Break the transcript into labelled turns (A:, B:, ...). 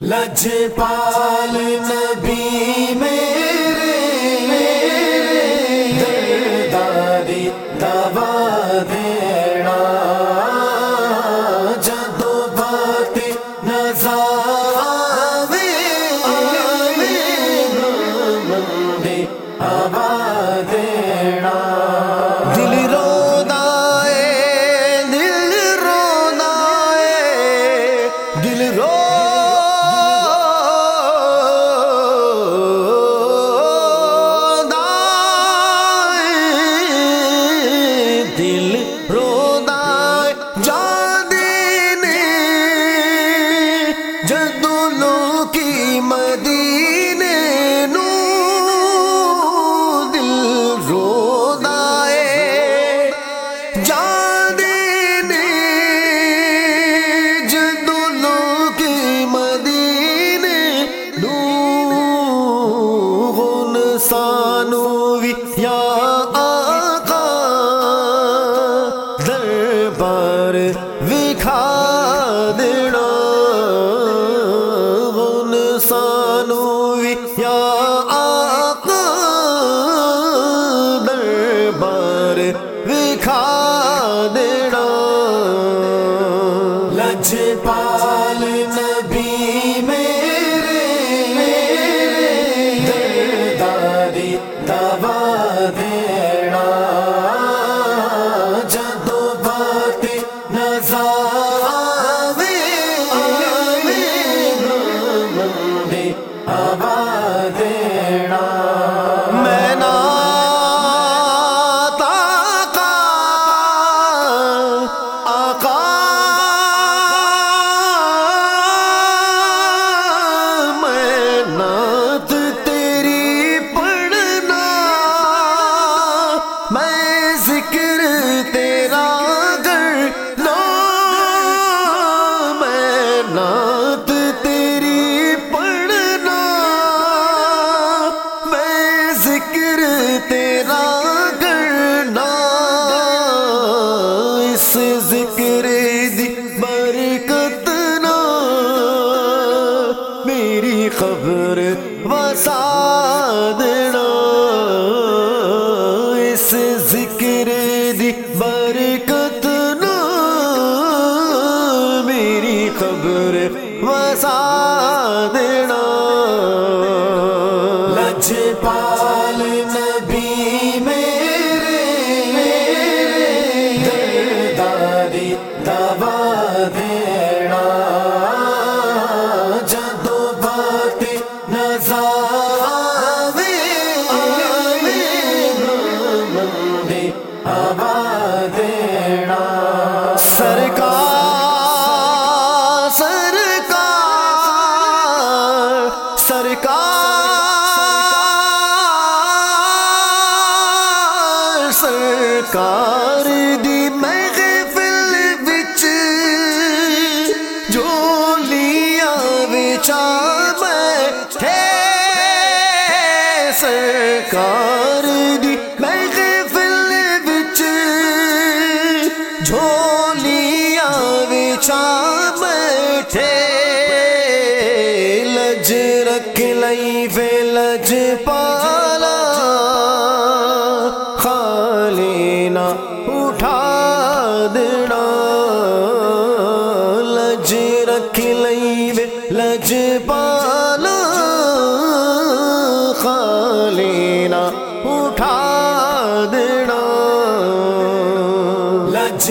A: لج پال نبی
B: میں مدینے نو دل رونا ہے جانے جدولوں کی مدینے نو غن سانو یا آقا دربار وکھا دینا۔ وکھا دینا
A: لج پال نبی میرے داری دبا دینا جدو بات نظر آوے
B: سرکار دی محفل وچ جو لیا وچا بیٹھے سرکار دی محفل وچ جھولیاں وچا بیٹھے لج رکھ لئی وے لج پالا لج پالا خالی اٹھا دینا۔
A: لج